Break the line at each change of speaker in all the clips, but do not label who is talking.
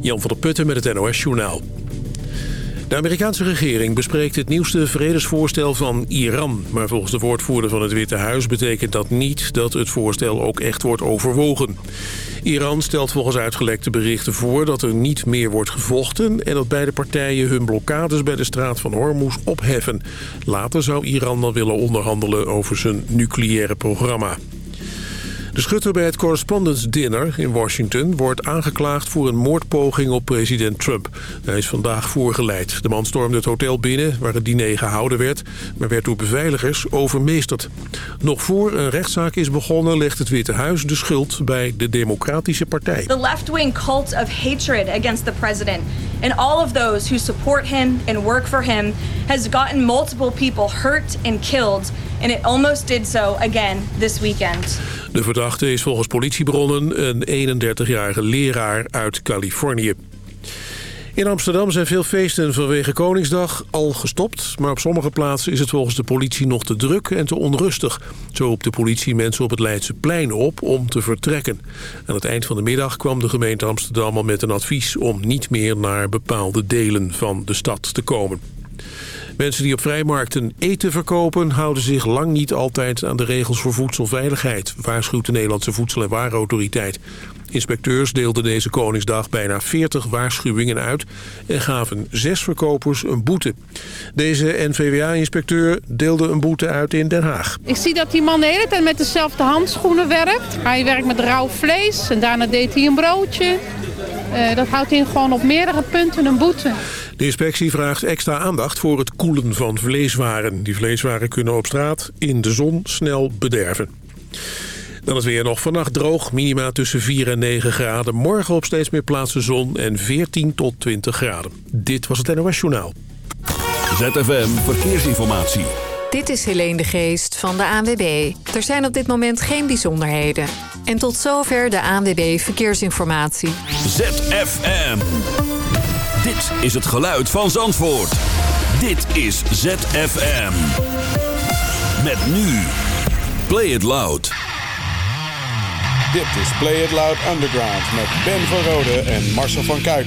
Jan van der Putten met het NOS Journaal. De Amerikaanse regering bespreekt het nieuwste vredesvoorstel van Iran. Maar volgens de woordvoerder van het Witte Huis betekent dat niet dat het voorstel ook echt wordt overwogen. Iran stelt volgens uitgelekte berichten voor dat er niet meer wordt gevochten... en dat beide partijen hun blokkades bij de straat van Hormuz opheffen. Later zou Iran dan willen onderhandelen over zijn nucleaire programma. De schutter bij het Correspondence Dinner in Washington wordt aangeklaagd voor een moordpoging op president Trump. Hij is vandaag voorgeleid. De man stormde het hotel binnen waar het diner gehouden werd, maar werd door beveiligers overmeesterd. Nog voor een rechtszaak is begonnen legt het Witte Huis de schuld bij de Democratische Partij.
The left-wing cult of hatred against the president and all of those who support him and work for him has gotten multiple people hurt and killed and it almost did so again this weekend.
De verdachte is volgens politiebronnen een 31-jarige leraar uit Californië. In Amsterdam zijn veel feesten vanwege Koningsdag al gestopt... maar op sommige plaatsen is het volgens de politie nog te druk en te onrustig. Zo roept de politie mensen op het Leidse plein op om te vertrekken. Aan het eind van de middag kwam de gemeente Amsterdam al met een advies... om niet meer naar bepaalde delen van de stad te komen. Mensen die op vrijmarkten eten verkopen... houden zich lang niet altijd aan de regels voor voedselveiligheid... waarschuwt de Nederlandse Voedsel- en Warenautoriteit. Inspecteurs deelden deze Koningsdag bijna 40 waarschuwingen uit... en gaven zes verkopers een boete. Deze NVWA-inspecteur deelde een boete uit in Den Haag.
Ik zie dat die man de hele tijd met dezelfde handschoenen werkt. Hij werkt met rauw vlees en daarna deed hij een broodje. Uh, dat houdt in gewoon op meerdere punten een boete.
De inspectie vraagt extra aandacht voor het koelen van vleeswaren. Die vleeswaren kunnen op straat in de zon snel bederven. Dan is weer nog vannacht droog, minima tussen 4 en 9 graden. Morgen op steeds meer plaatsen zon en 14 tot 20 graden. Dit was het NOS Journaal.
ZFM Verkeersinformatie.
Dit is Helene de Geest van de ANWB. Er zijn op dit moment geen bijzonderheden. En tot zover de ANWB Verkeersinformatie.
ZFM. Dit is het geluid van Zandvoort. Dit is ZFM. Met nu. Play it loud.
Dit is Play It Loud Underground met Ben van Rode en Marcel van Kuik.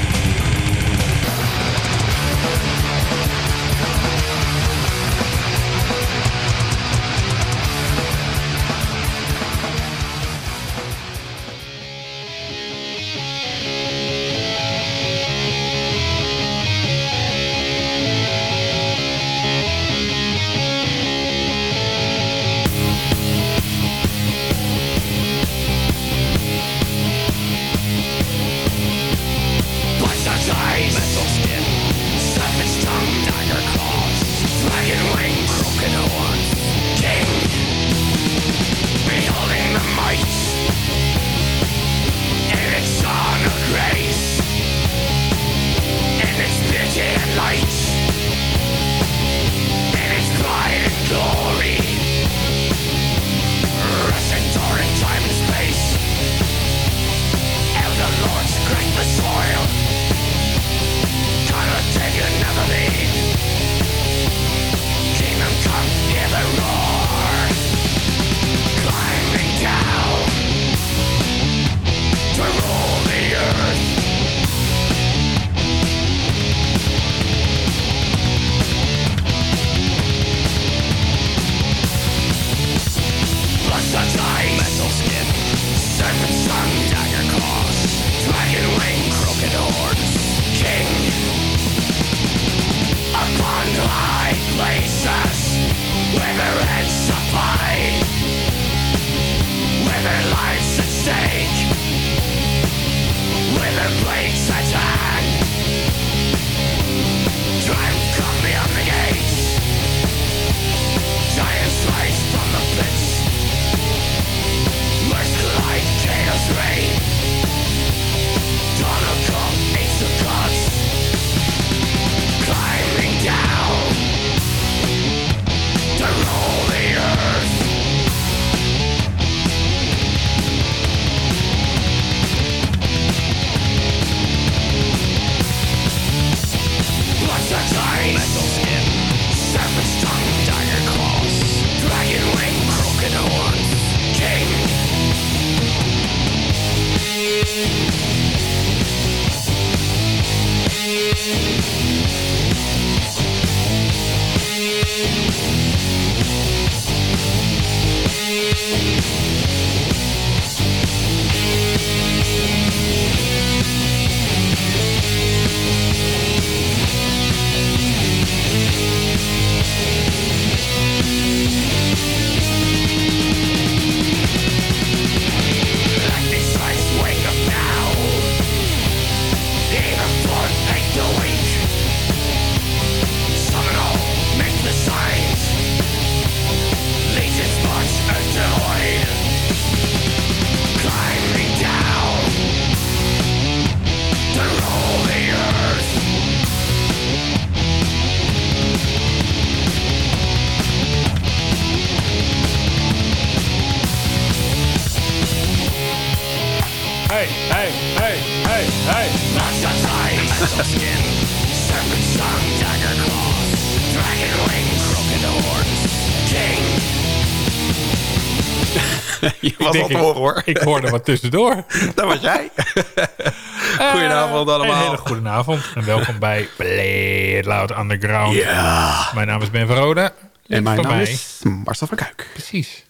Was
denk
al te
ik-
horen hoor.
Ik hoorde wat tussendoor.
Dat was jij. Goedenavond
Eh,
allemaal.
Een hele goede avond en welkom bij Play It Loud Underground.
Ja.
Mijn naam is Ben Verrode.
En mijn naam
mij,
is Marcel van Kuik.
Precies.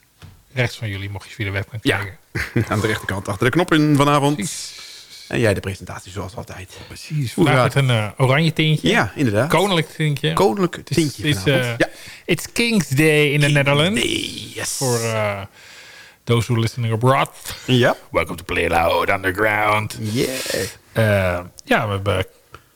Rechts van jullie mocht je via de webcam
Ja.
kijken.
Aan de rechterkant achter de knop in vanavond.
Precies.
En jij de presentatie zoals altijd.
Precies. Vandaag met een eh, oranje tintje.
Ja, inderdaad.
Koninklijk tintje.
Koninklijk tintje
het is, eh,
ja.
It's King's Day in the Netherlands.
Yes.
Voor those who are listening abroad.
Ja.
Welcome to Play Loud Underground.
Yeah.
Eh, ja, we hebben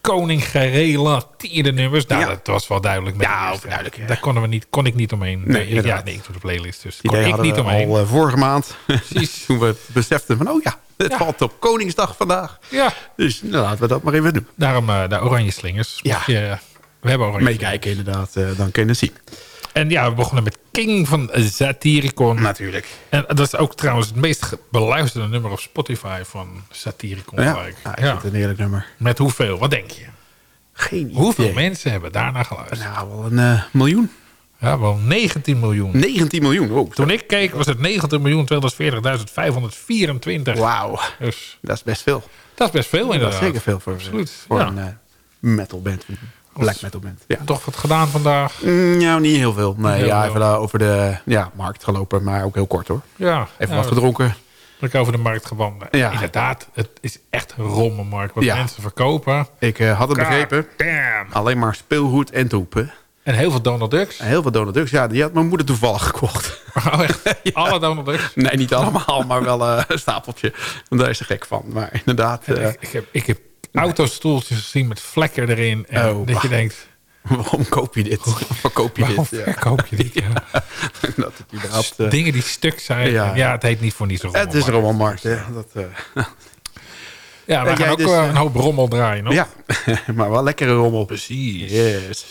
koning gerelateerde nummers. Nou,
Ja.
dat was wel duidelijk. Met
Ja, ja.
Daar konden we niet, kon ik niet omheen.
Nee,
ja, nee, ik doe de playlist, dus kon ik niet omheen.
al eh, vorige maand.
Precies.
Toen we beseften van, oh ja, het
Ja.
valt op Koningsdag vandaag.
Ja,
Dus nou, laten we dat maar even doen.
daarom eh, de oranje slingers.
Ja.
Je- we hebben oranje
Meekijken inderdaad, eh, dan kun je het zien.
En ja, we begonnen met King van Satyricon.
Natuurlijk.
En dat is ook trouwens het meest beluisterde nummer op Spotify van Satyricon.
Ja, ik
Ja.
vind het een heerlijk nummer.
Met hoeveel? Wat denk je?
Geen
Hoeveel
idee.
mensen hebben daarna geluisterd?
Nou, wel een eh, miljoen.
Ja, wel 19 miljoen.
19 miljoen. Oh,
Toen ik keek was het 19.240.524.
Wauw,
Dus
dat is best veel.
dat is best veel
Dat
inderdaad.
is zeker veel voor,
Absoluut,
voor
ja.
een eh, metal band. Een black metal band. Ja.
Toch wat gedaan vandaag.
Mm, Nou, niet heel veel. Nee,
heel
ja,
veel.
even daar over de ja, markt gelopen, maar ook heel kort hoor.
Ja,
Even
ja,
wat gedronken.
dat ik over de markt gewandeld.
Ja.
Inderdaad, het is echt een rommelmarkt. Wat
Ja.
mensen verkopen.
Ik eh, had het begrepen.
Damn.
Alleen maar speelgoed en troepen.
En heel veel Donald Ducks.
En heel veel Donald Ducks. Ja, die had mijn moeder toevallig gekocht.
Oh, echt? Alle Donald Ducks.
Nee, niet allemaal, maar wel eh, een stapeltje. Want daar is ze gek van. Maar inderdaad, eh,
ik, ik heb, ik heb autostoeltjes gezien met vlekken erin. En
Oh,
dat je denkt,
waarom koop je dit? Waarom koop je
waarom
dit?
Verkoop je dit? Ja.
dat überhaupt... eh,
Dingen die stuk zijn.
Ja.
Het heet niet voor niets een
het is een
rommelmarkt.
rommelmarkt, hè. Dat, eh,
Ja, we gaan ook
dus,
eh, een hoop rommel draaien.
Ja, maar wel lekkere rommel.
precies.
Yes.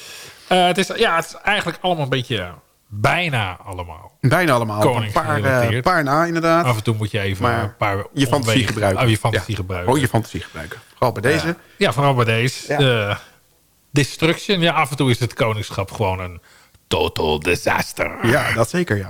Het, is, ja, het is eigenlijk allemaal een beetje bijna allemaal.
Bijna allemaal. Een paar, eh, paar na, inderdaad.
Af en toe moet je even
Maar
een paar
je fantasie
omwegen-
gebruiken.
Oh, je fantasie
Ja.
gebruiken.
Oh, je fantasie gebruiken. Vooral bij deze.
Ja. Ja, vooral bij deze.
Ja.
Destruction. Ja, af en toe is het koningschap gewoon een total disaster.
Ja, dat zeker, ja.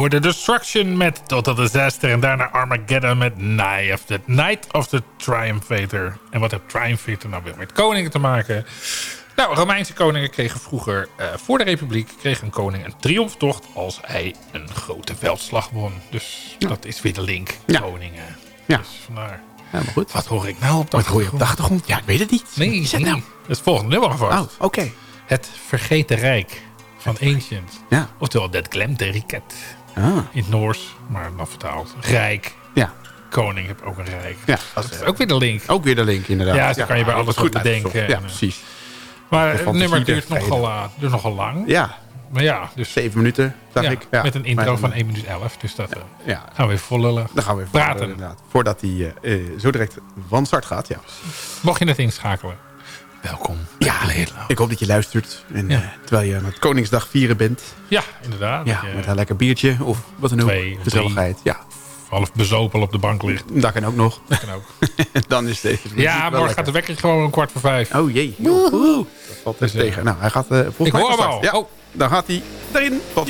Hoorde Destruction met Total Disaster. En daarna Armageddon met Night of the, Night of the Triumphator. En wat heeft Triumphator nou weer met koningen te maken? Nou, Romeinse koningen kregen vroeger, uh, voor de republiek... kreeg een koning een triomftocht als hij een grote veldslag won. Dus ja. dat is weer de link,
Ja.
koningen.
Ja.
Dus vandaar.
Ja, maar goed.
Wat hoor ik nou op de
Wat hoor je op de achtergrond? Ja, ik weet het niet.
Nee,
Zeg
nee.
nou.
Het volgende nummer alvast.
Oh, oké.
Het Vergeten Rijk van Ancient.
Ja.
Oftewel, Dat Glemde Riket.
Ah,
In het Noors, maar dan vertaald. Rijk.
ja.
Koning heb ook een rijk.
Ja,
Dat is ook weer de link.
Ook weer de link, inderdaad.
Ja, zo kan je bij alles
goed
bedenken.
Ja,
eh,
precies.
Maar het nummer duurt nogal, uh, duurt nogal lang.
Ja,
Maar ja, dus
zeven minuten, dacht
ja,
ik. Ja.
met een intro van
eh,
1 minuut 11. Dus dat eh,
Ja,
gaan we even vol lullen.
dan gaan we even
praten.
inderdaad. Voordat hij eh, eh, zo direct van start gaat. Ja,
Mocht je het inschakelen, welkom.
ja ik hoop dat je luistert. En,
Ja.
eh, terwijl je aan het Koningsdag vieren bent.
Ja, inderdaad.
Ja, met een lekker biertje of wat dan ook. Gezelligheid. Ja,
half bezopel op de bank ligt.
dat kan ook nog.
Dat kan ook.
dan is deze
ja, morgen gaat de wekker gewoon een kwart voor vijf.
Oh jee. Oeh, Dat valt dus
eh,
tegen. Nou, hij gaat eh volgens
ik
mij
hoor hem al.
Ja,
Oh.
dan gaat hij erin. Tot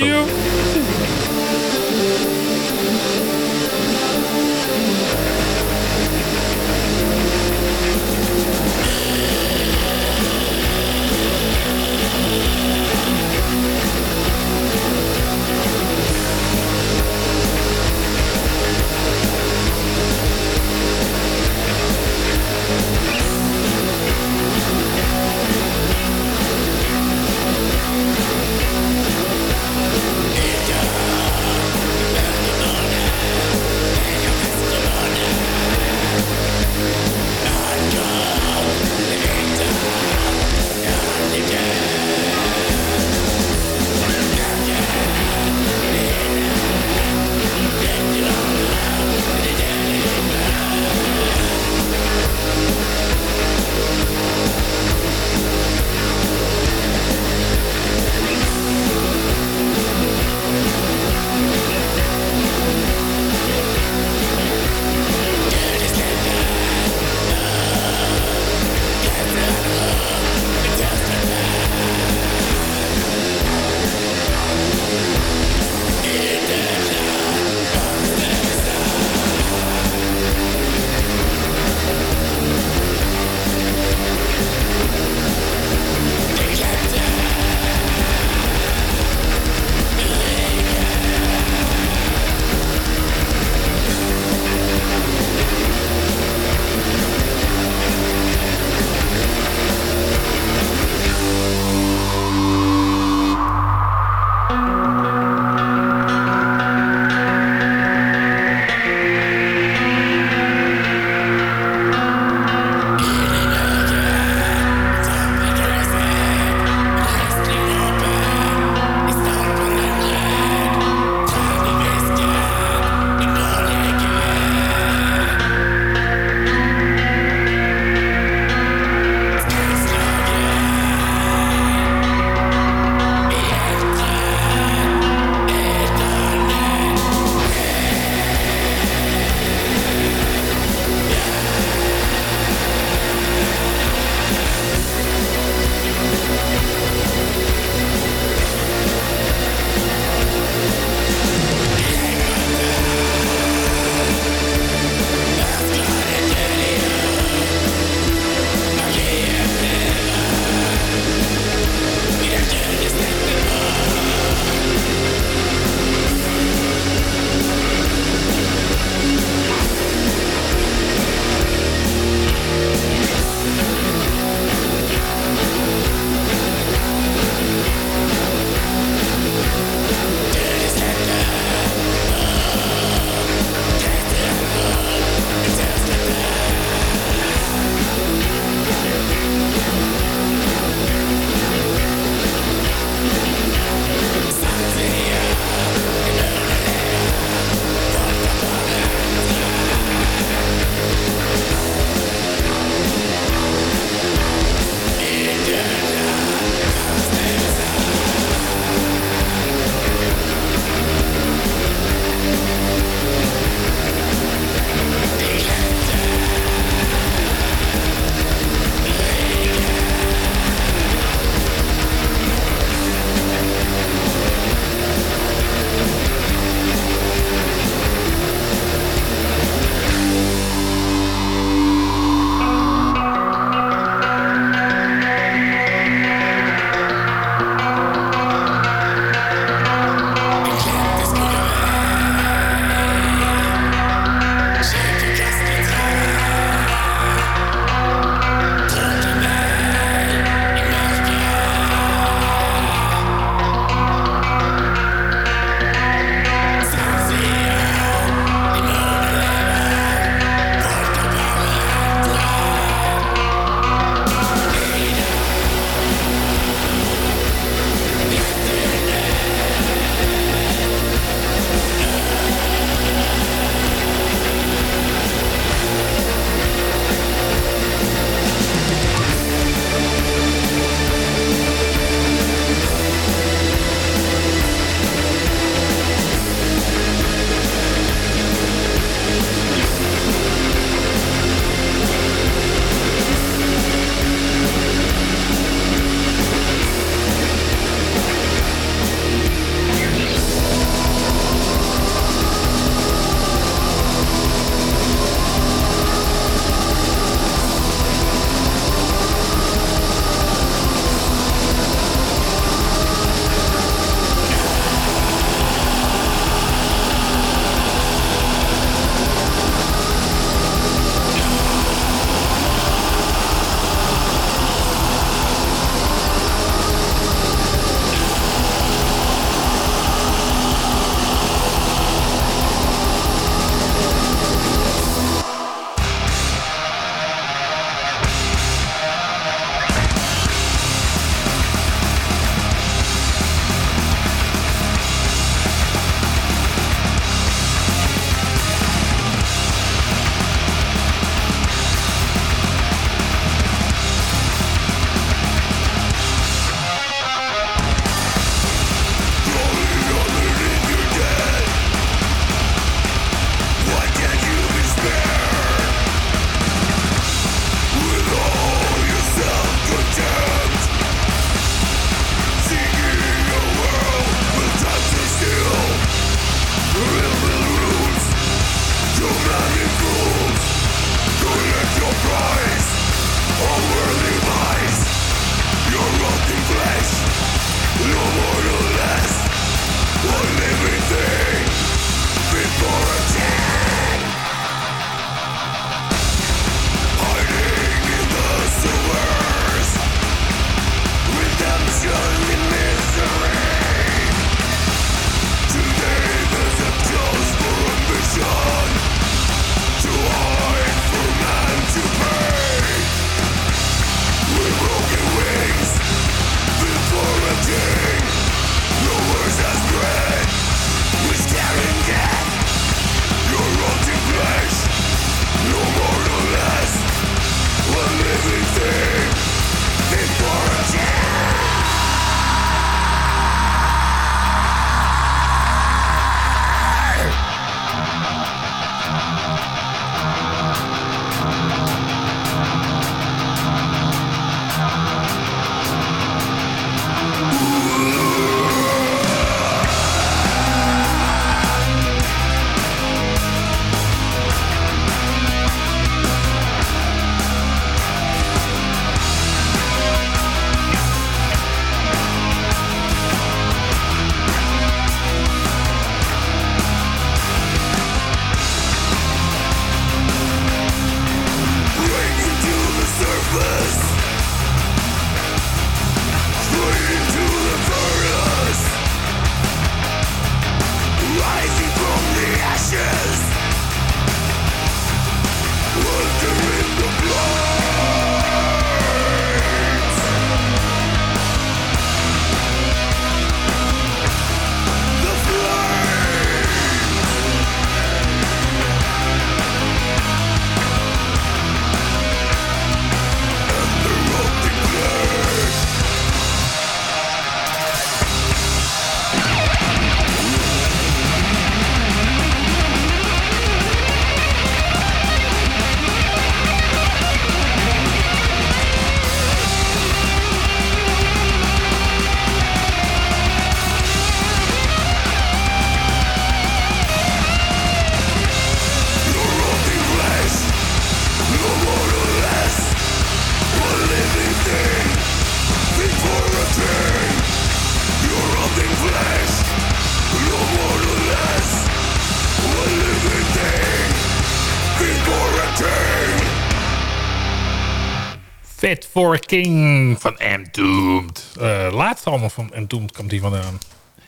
Fit for a King van Entombed. Uh, laatste allemaal van Entombed kwam die vandaan.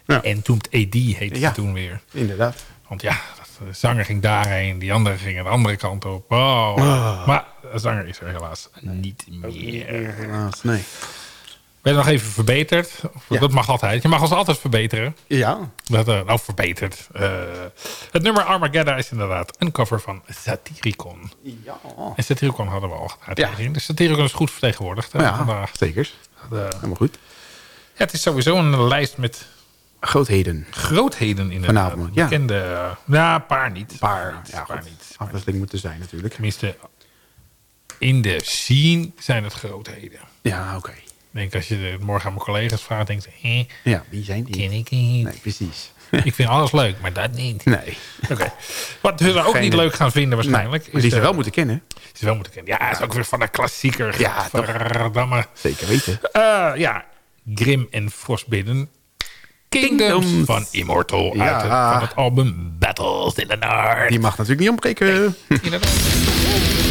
Ja.
Entombed AD heette
Ja.
het toen weer.
Inderdaad.
Want ja, de zanger ging daarheen, die andere ging aan de andere kant op. Oh. Maar de zanger is er helaas niet meer.
Helaas, nee.
Ben nog even verbeterd.
Ja.
Dat mag altijd. Je mag ons altijd verbeteren.
Ja,
Dat, eh, nou, verbeterd. Eh, het nummer Armageddon is inderdaad een cover van Satyricon.
ja.
En Satyricon hadden we al gedaan.
Ja.
tegen. Dus Satyricon is goed vertegenwoordigd eh,
ja
vandaag.
zeker.
Dat, eh,
Helemaal goed.
ja, het is sowieso een lijst met
Grootheden.
grootheden inderdaad.
Vanavond, ja.
Bekende, ja, paar niet.
Een paar.
niet,
Ja,
paar niet.
Afwisseling moet er zijn natuurlijk.
Tenminste, in de scene zijn het grootheden.
Ja, oké.
Denk als je het morgen aan mijn collega's vraagt, denk je, eh,
Ja, wie zijn die?
ken ik niet.
Nee, precies.
Ik vind alles leuk, maar dat niet.
Nee.
Oké. Wat we ook
Geen-
niet leuk gaan vinden waarschijnlijk.
Maar die ze
de-
wel moeten kennen.
die ze wel moeten kennen. Ja, is ook weer van een klassieker.
Ja.
Verdamme.
Zeker weten.
Eh, ja, Grim en Frostbidden. Kingdoms,
Kingdoms.
van Immortal
Ja.
uit het, van het album Battles in the North.
Die mag natuurlijk niet ontbreken.
Inderdaad.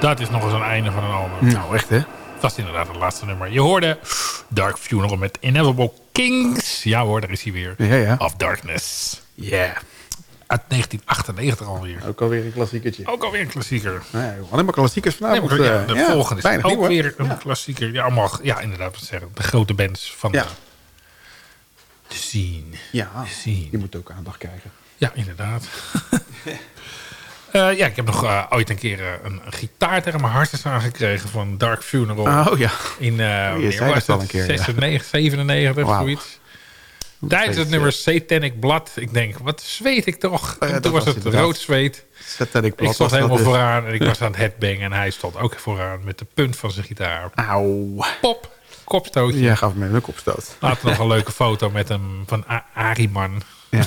Dat is nog eens een einde van een album.
Nou, echt hè?
Dat is inderdaad het laatste nummer. Je hoorde Dark Funeral met Inevitable Kings. Ja hoor, daar is hij weer.
Ja, ja.
Of Darkness.
Yeah.
Uit 1998 alweer.
Ook alweer een klassiekertje.
Ook alweer een klassieker.
Nee, alleen maar klassiekers
Nee,
vanavond.
maar ja,
eh,
de
ja,
volgende is ook weer een
Ja.
klassieker. Ja, allemaal, ja, inderdaad, wat zeggen. De grote bands van
Ja.
de, de scene.
Ja,
Zien.
die moet ook aandacht krijgen.
Ja, inderdaad. Eh, ja, ik heb nog eh, ooit een keer eh, een, een gitaar tegen mijn hartjes aangekregen van Dark Funeral.
Oh ja.
In uh,
dat al een keer, ja.
96, 97
Wauw.
zoiets. Tijdens het nummer Satanic Blood. Ik denk, wat zweet ik toch?
Oh ja,
en toen was
was
het rood zweet.
Satanic
Ik
Blood
stond
was dat
helemaal
dus.
vooraan en ik was aan het headbangen. En hij stond ook vooraan met de punt van zijn gitaar.
Auw.
Pop, kopstootje.
Jij gaf me een kopstoot.
Later nog een leuke foto met hem van Ariman.
Ja.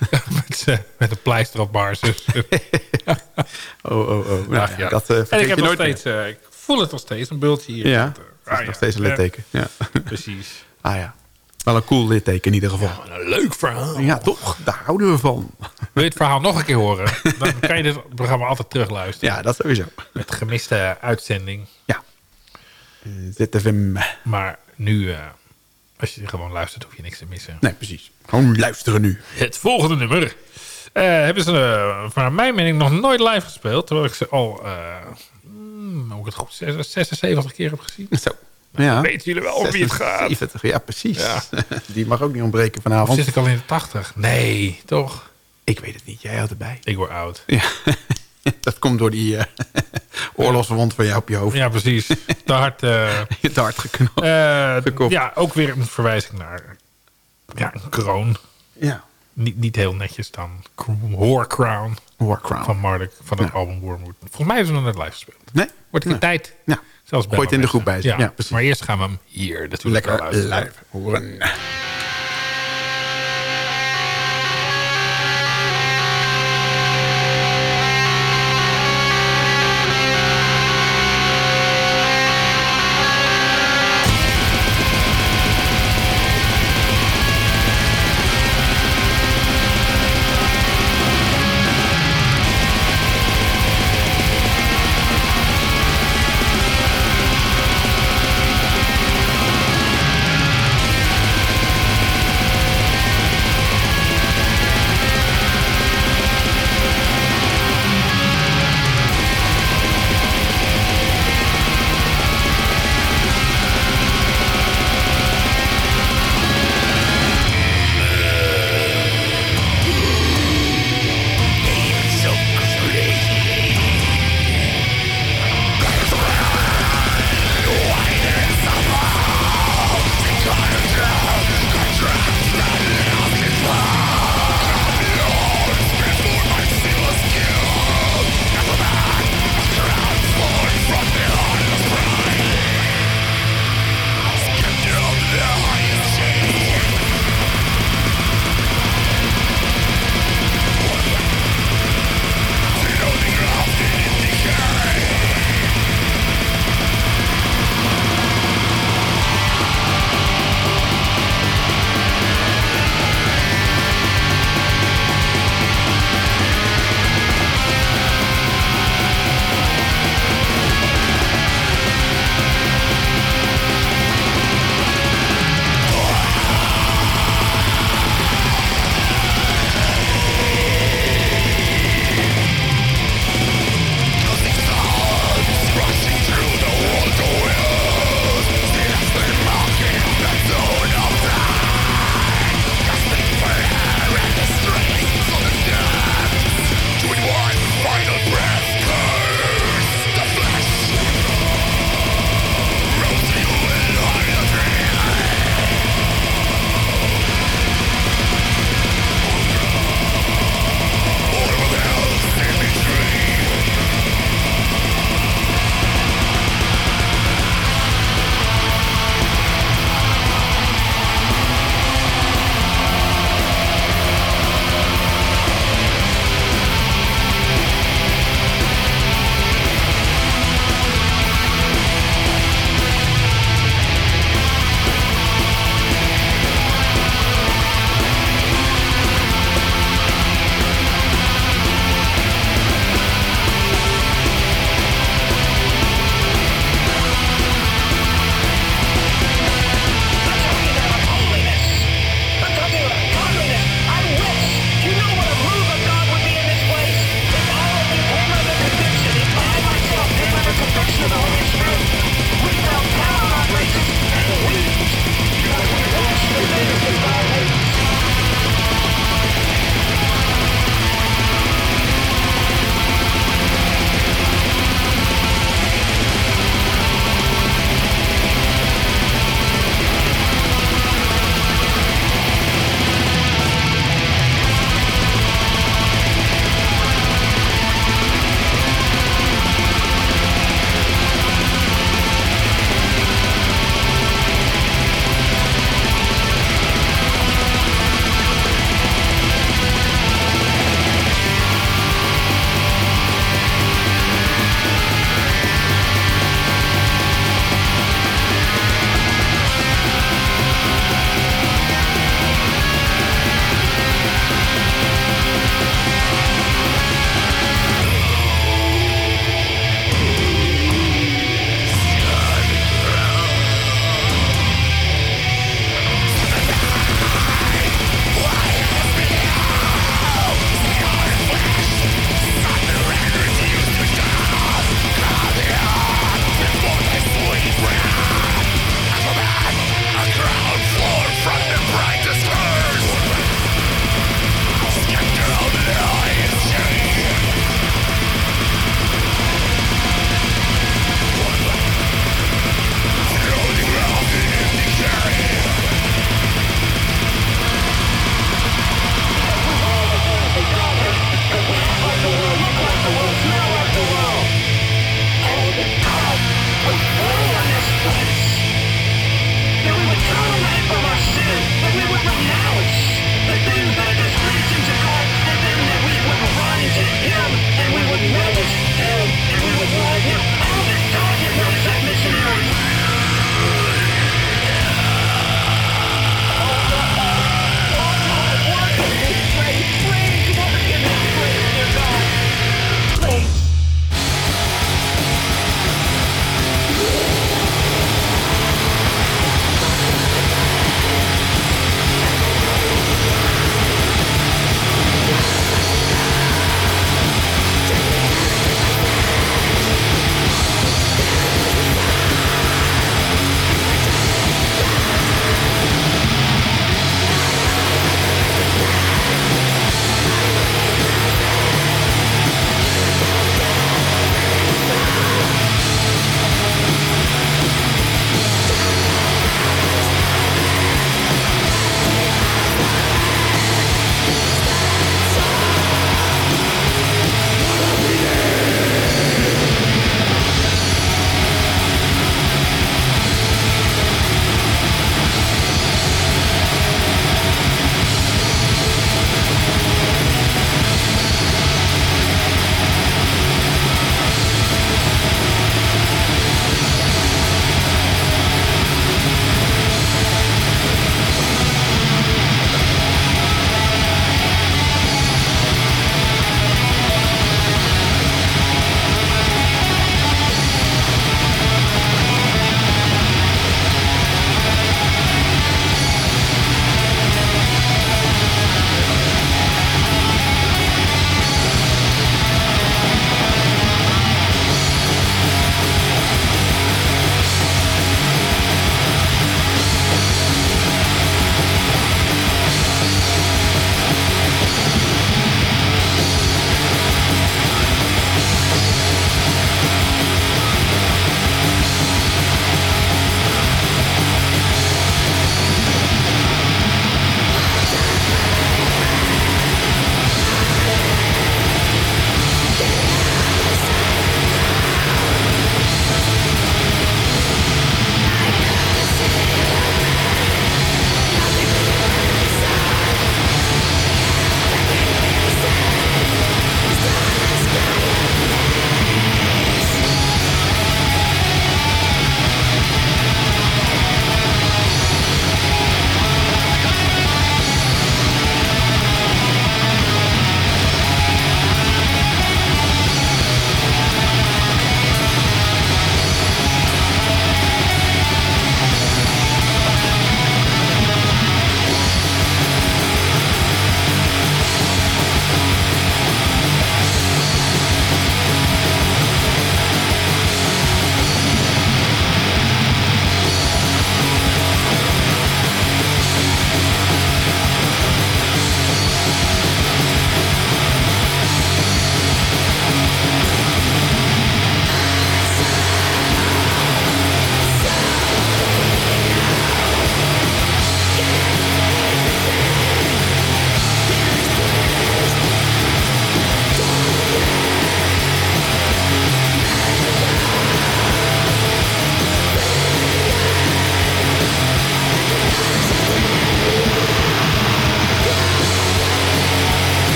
met, z'n- met een pleister op bar. zus.
Oh, oh, oh. Nou, ja. Dat eh
en ik heb nog steeds, eh, ik voel het nog steeds, een bultje hier.
Ja, dat is
Ah,
nog steeds een litteken. Ja.
Precies.
Ah ja. Wel een cool litteken in ieder geval.
Een leuk verhaal.
Ja, toch. Daar houden we van.
Wil je het verhaal nog een keer horen? Dan kan je dit programma altijd terugluisteren.
Ja, dat sowieso.
Met gemiste uitzending.
Ja. Eh, ZFM.
Maar nu, eh, als je gewoon luistert, hoef je niks te missen.
Nee, precies. Gewoon luisteren nu.
Het volgende nummer. eh, hebben ze, eh, naar mijn mening, nog nooit live gespeeld. Terwijl ik ze al, eh hmm, het goed, 76 keer heb gezien.
Zo. Ja.
Weten jullie wel om wie het gaat?
76, ja, precies.
Ja.
Die mag ook niet ontbreken
Of
vanavond.
zit ik al in de 80? Nee, toch?
Ik weet het niet. Jij had erbij.
Ik word oud.
Ja. Dat komt door die eh oorlogswond van jou op je hoofd.
Ja, precies. Te hard. eh,
te hard geknald.
eh, ja, ook weer een verwijzing naar ja, een kroon.
ja.
Niet, niet heel netjes dan. War Crown
Warcrown.
van Marduk van het album Wormwood. Volgens mij hebben ze nog net live gespeeld.
Nee?
Wordt het
Nee.
tijd.
Ja.
Zelfs
Gooi het in de groep bij. Ja, precies.
Maar eerst gaan we hem hier natuurlijk
Lekker live horen.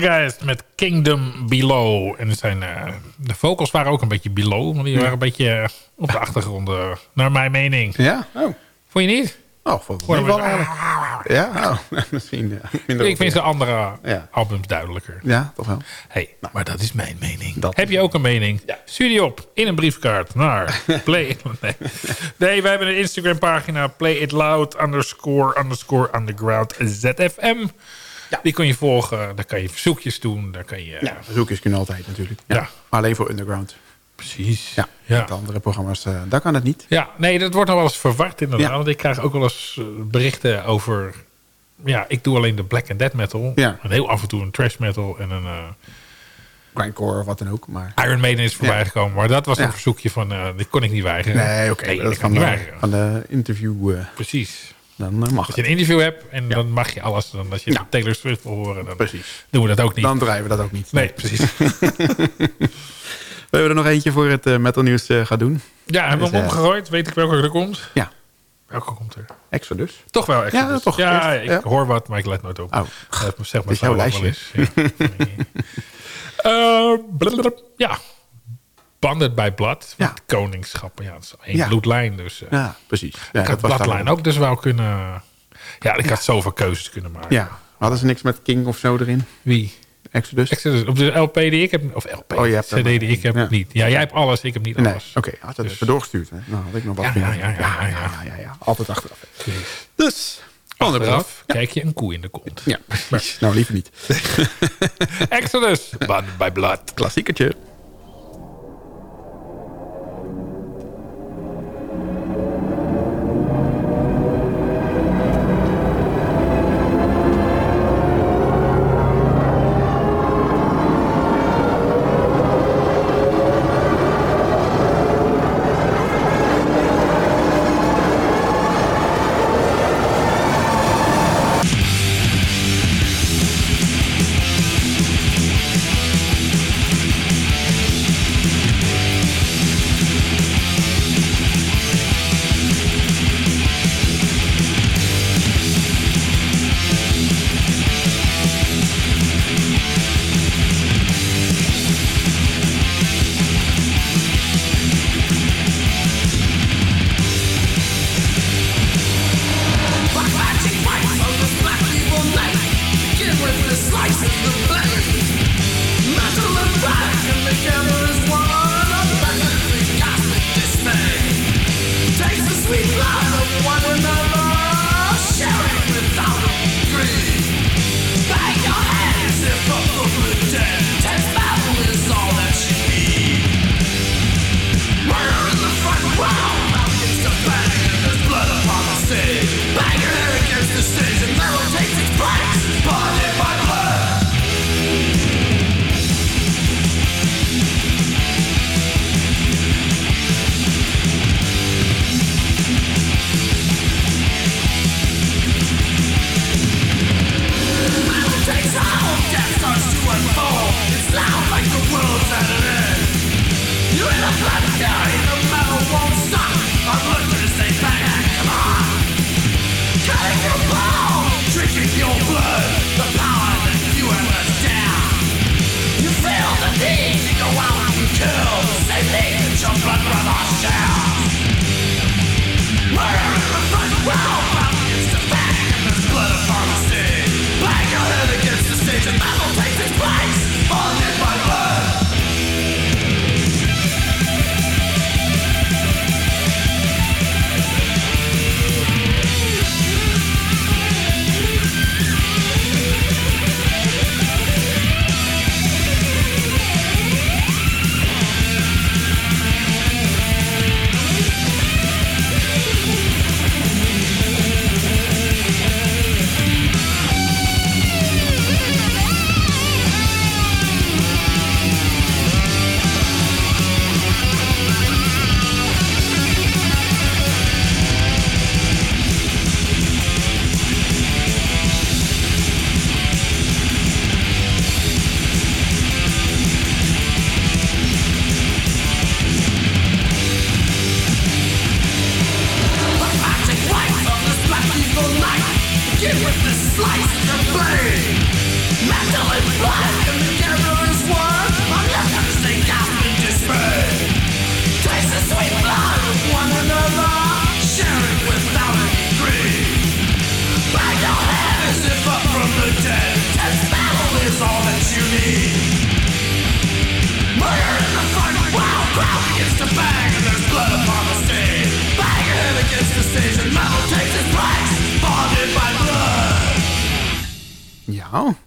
Hoorde Sargeist met Kingdom Below. En zijn, uh, de vocals waren ook een beetje below. Maar die waren een beetje uh, op de achtergrond, uh, naar mijn mening.
Ja? Oh.
Vond je niet?
Oh, volgens mij wel eigenlijk. Ja? Oh, misschien minder
Ik vind de andere ja. albums duidelijker.
Ja, toch wel.
hey, nou, maar dat is mijn mening.
Dat
Heb je ook een mening?
Ja.
Stuur die op in een briefkaart naar Play nee. nee, we hebben een Instagram pagina Play It Loud underscore underscore underground ZFM.
Ja.
Die kun je volgen. Daar kan je verzoekjes doen. Daar kan je,
ja, verzoekjes kunnen altijd natuurlijk. Ja.
Ja.
Maar alleen voor Underground.
Precies.
Ja,
Ja.
Met andere programma's, uh, daar kan het niet.
Ja, nee, dat wordt nog wel eens verward inderdaad.
Ja.
Want ik krijg ook wel eens uh, berichten over... Ja, ik doe alleen de black and dead metal.
Ja.
En heel af en toe een trash metal en een... Uh,
Grindcore of wat dan ook. Maar...
Iron Maiden is voorbij
Ja.
gekomen. Maar dat was een verzoekje van... uh, dit kon ik niet weigeren.
Nee, oké.
Nee,
dat
kan
van
niet weigeren.
van de interview. eh,
Precies.
Dan eh, mag
Als je een interview hebt en dan mag je alles. Dan als je
Ja.
Taylor Swift wil horen, dan
Precies.
doen we dat ook niet.
Dan draaien we dat ook niet.
nee, precies.
We hebben er nog eentje voor het eh, metal nieuws eh, gaan doen.
Ja, hebben we hem omgegooid? Weet ik welke er komt?
Ja.
Welke komt er?
Exodus.
Toch wel echt.
Ja, toch
Ja, ik
ja.
hoor wat, maar ik let nooit op.
Oh.
Dat zeg maar
is jouw lijstje.
eens. Ja. Ja. Banded bij blad.
Ja.
Met koningschappen. Ja, dat is één
Ja.
bloedlijn. Dus eh,
Ja, precies. Ja,
ik had
was
bladlijn ook dus wel kunnen... Ja, ik had zoveel keuzes kunnen maken.
Ja. Hadden ze niks met King of zo erin?
Wie?
Exodus?
Exodus. Op de LP die ik heb... Of LP.
Oh, je hebt
CD die ik heb
Ja.
niet. Ja, jij hebt alles. Ik heb niet
Nee,
alles.
oké. Had het
Dus-
even doorgestuurd. Hè? Nou, had ik nog wat
Ja, ja, ja, ja, ja,
ja, ja, ja. Altijd achteraf.
Precies.
Dus,
Achteraf kijk je een koe in de kont.
Ja, precies. Nou, liever niet.
Exodus. Banded by blood.
Klassiekertje.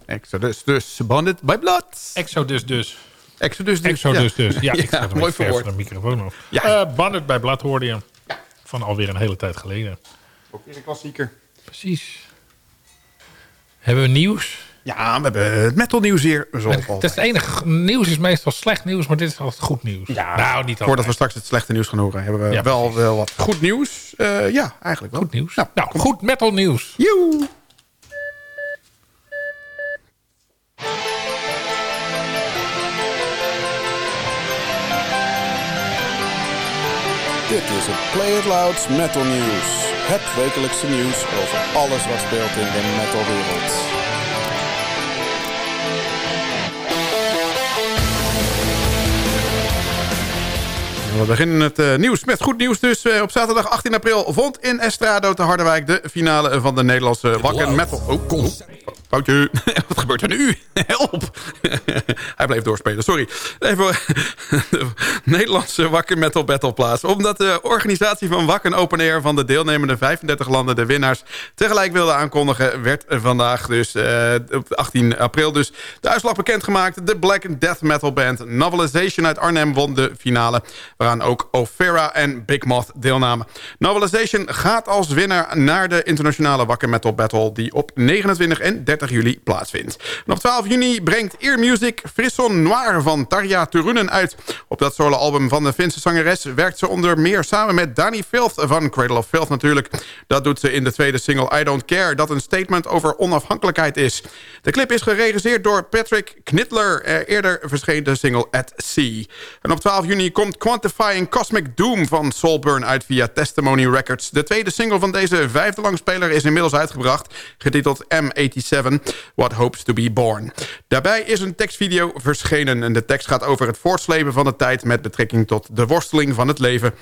Exodus dus. Bonded by Blood.
Exodus dus.
Exodus dus.
Exodus
ja.
dus. Ja, ik
Ja,
zet hem
mooi verwoord.
de microfoon op.
Ja.
Eh, Bandit bij Blad hoorde je. Van alweer een hele tijd geleden.
Ook weer een klassieker.
Precies. Hebben we nieuws?
Ja, we hebben het metal nieuws hier.
Het is het enige nieuws is meestal slecht nieuws, maar dit is altijd goed nieuws.
Ja,
nou, niet
Voordat we straks het slechte nieuws gaan horen, hebben we
Ja,
wel, wel wat goed nieuws. Eh, ja, eigenlijk wel.
Goed nieuws.
Nou,
Nou, goed metal nieuws.
Joe!
Dit is het Play It Louds Metal News. Het wekelijkse nieuws over alles wat speelt in de metalwereld.
We beginnen het eh, nieuws met goed nieuws. Dus eh, op zaterdag 18 april vond in Estrado te Harderwijk... de finale van de Nederlandse wakker metal... Oh, oh, foutje. Wat gebeurt er nu? Help! Hij bleef doorspelen, sorry. Even de Nederlandse wakker metal battle plaats. Omdat de organisatie van Wakken Open Air... van de deelnemende 35 landen de winnaars tegelijk wilde aankondigen... werd vandaag dus eh, op 18 april dus de uitslag bekendgemaakt. De Black Death Metal band Novelization uit Arnhem won de finale... waaraan ook Ofera en Big Moth deelnamen. Novelization gaat als winnaar naar de internationale Wakker Metal Battle... die op 29 en 30 juli plaatsvindt. En op 12 juni brengt Ear Music Frisson Noir van Tarja Turunen uit. Op dat solo-album van de Finse zangeres werkt ze onder meer samen met Danny Filth van Cradle of Filth natuurlijk. Dat doet ze in de tweede single I Don't Care, dat een statement over onafhankelijkheid is. De clip is geregisseerd door Patrick Knitler. Eh, Eerder verscheen de single At Sea. En op 12 juni komt Quantifying Cosmic Doom van Soulburn uit via Testimony Records. De tweede single van deze vijfde langspeler is inmiddels uitgebracht, getiteld M87, What Hopes to Be Born. Daarbij is een tekstvideo verschenen en de tekst gaat over het voortslepen van de tijd met betrekking tot de worsteling van het leven.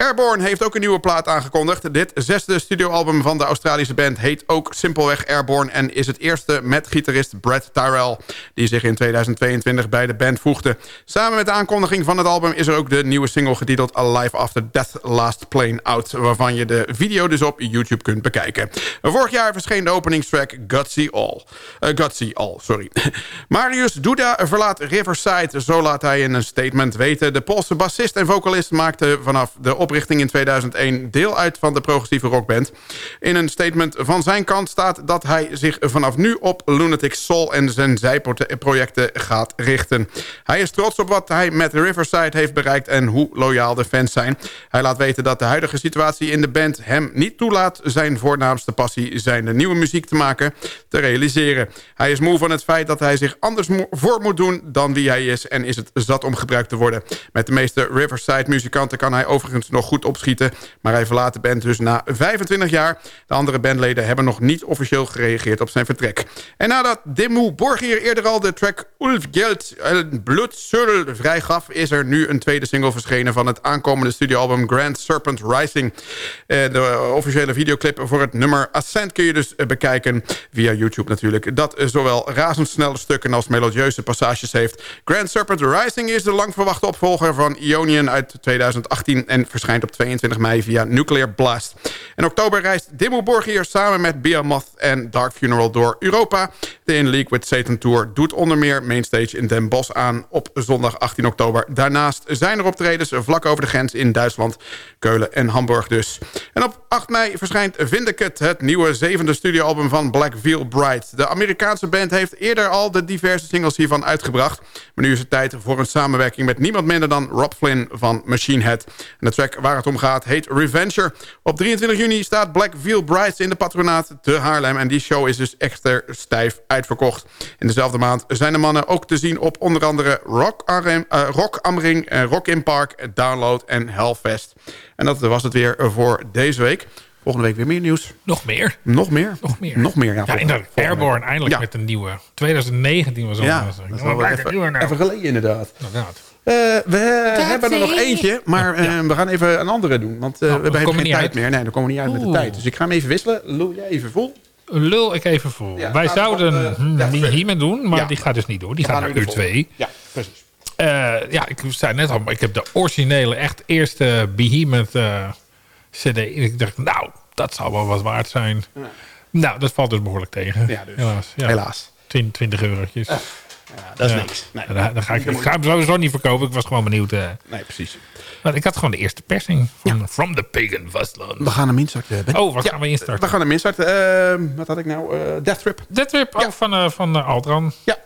Airborne heeft ook een nieuwe plaat aangekondigd. Dit zesde studioalbum van de Australische band heet ook simpelweg Airborne... en is het eerste met gitarist Brad Tyrell... die zich in 2022 bij de band voegde. Samen met de aankondiging van het album is er ook de nieuwe single getiteld Alive After Death Last Plane Out... waarvan je de video dus op YouTube kunt bekijken. Vorig jaar verscheen de openingstrack Gutsy All. Eh, Gutsy All, sorry. Marius Duda verlaat Riverside, zo laat hij in een statement weten. De Poolse bassist en vocalist maakte vanaf de oprichting in 2001 deel uit van de progressieve rockband. In een statement van zijn kant staat dat hij zich vanaf nu op Lunatic Soul en zijn zijprojecten gaat richten. Hij is trots op wat hij met Riverside heeft bereikt en hoe loyaal de fans zijn. Hij laat weten dat de huidige situatie in de band hem niet toelaat zijn voornaamste passie zijn de nieuwe muziek te maken te realiseren. Hij is moe van het feit dat hij zich anders voor moet doen dan wie hij is en is het zat om gebruikt te worden. Met de meeste Riverside muzikanten kan hij overigens nog goed opschieten, maar hij verlaat de band dus na 25 jaar. De andere bandleden hebben nog niet officieel gereageerd op zijn vertrek. En nadat Dimmu Borgir eerder al de track Ulfgeld en Bloedsurl vrijgaf... is er nu een tweede single verschenen van het aankomende studioalbum Grand Serpent Rising. Eh, De officiële videoclip voor het nummer Ascent kun je dus eh, bekijken via YouTube natuurlijk. Dat eh, zowel razendsnelle stukken als melodieuze passages heeft. Grand Serpent Rising is de lang verwachte opvolger van Ionian uit 2018... en verschijnt op 22 mei via Nuclear Blast. In oktober reist Dimmu Borgir samen met Behemoth en Dark Funeral door Europa. De In League with Satan Tour doet onder meer Mainstage in Den Bosch aan op zondag 18 oktober. Daarnaast zijn er optredens vlak over de grens in Duitsland, Keulen en Hamburg dus. En op 8 mei verschijnt Vindicate, het nieuwe zevende studioalbum van Black Veil Bright. De Amerikaanse band heeft eerder al de diverse singles hiervan uitgebracht. Maar nu is het tijd voor een samenwerking met niemand minder dan Rob Flynn van Machine Head. En de track waar het om gaat heet Revenger. Op 23 juni staat Black Veil Bright in de patronaat te Haarlem. En die show is dus extra stijf uitverkocht. In dezelfde maand zijn de mannen ook te zien op onder andere Rock, Arem, eh, Rock am Ring, eh, Rock in Park, Download en Hellfest. En dat was het weer voor deze week.
Volgende week weer meer nieuws.
Nog meer.
Nog meer?
Nog meer.
Nog meer, ja.
Ja, inderdaad.
week.
Airborne, eindelijk
Ja.
met een nieuwe. 2019 was al.
Ja, dat is wel
nou.
even geleden inderdaad.
Inderdaad.
Eh, we hebben er nog eentje, maar eh, we gaan even een andere doen. Want eh,
Oh,
we hebben geen tijd meer. Nee, dan komen we niet uit met de tijd. Dus ik ga hem even wisselen. Lul jij even vol?
Lul ik even voor.
Ja,
Wij zouden
eh,
die
twee.
hiermee doen, maar
Ja.
die gaat dus niet door. Die
We
gaat naar uur
de volgende.
2.
Ja, precies.
ja, ik zei net al, ik heb de originele, echt eerste Behemoth eh, cd. En ik dacht, nou, dat zal wel wat waard zijn. Nou, dat valt dus behoorlijk tegen.
Ja, dus.
Helaas. Ja.
Helaas.
20, 20 eurotjes.
Ja, dat is
Ja.
niks. Nee.
Ja, dan, dan ga ik, ik ga hem sowieso niet verkopen. Ik was gewoon benieuwd. eh.
Nee, precies.
maar ik had gewoon de eerste persing van From the Pagan Westland.
We gaan hem instarten. Ben.
Oh, wat
Ja,
gaan we instarten?
We gaan hem instarten. Eh, wat had ik nou? Eh Death Trip.
Death Trip ook van, eh van Altran.
Ja.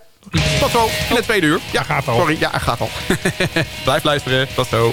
Tot zo. In het tweede uur. Ja,
Hij gaat al.
Sorry, ja, hij gaat al. Blijf luisteren. Tot zo.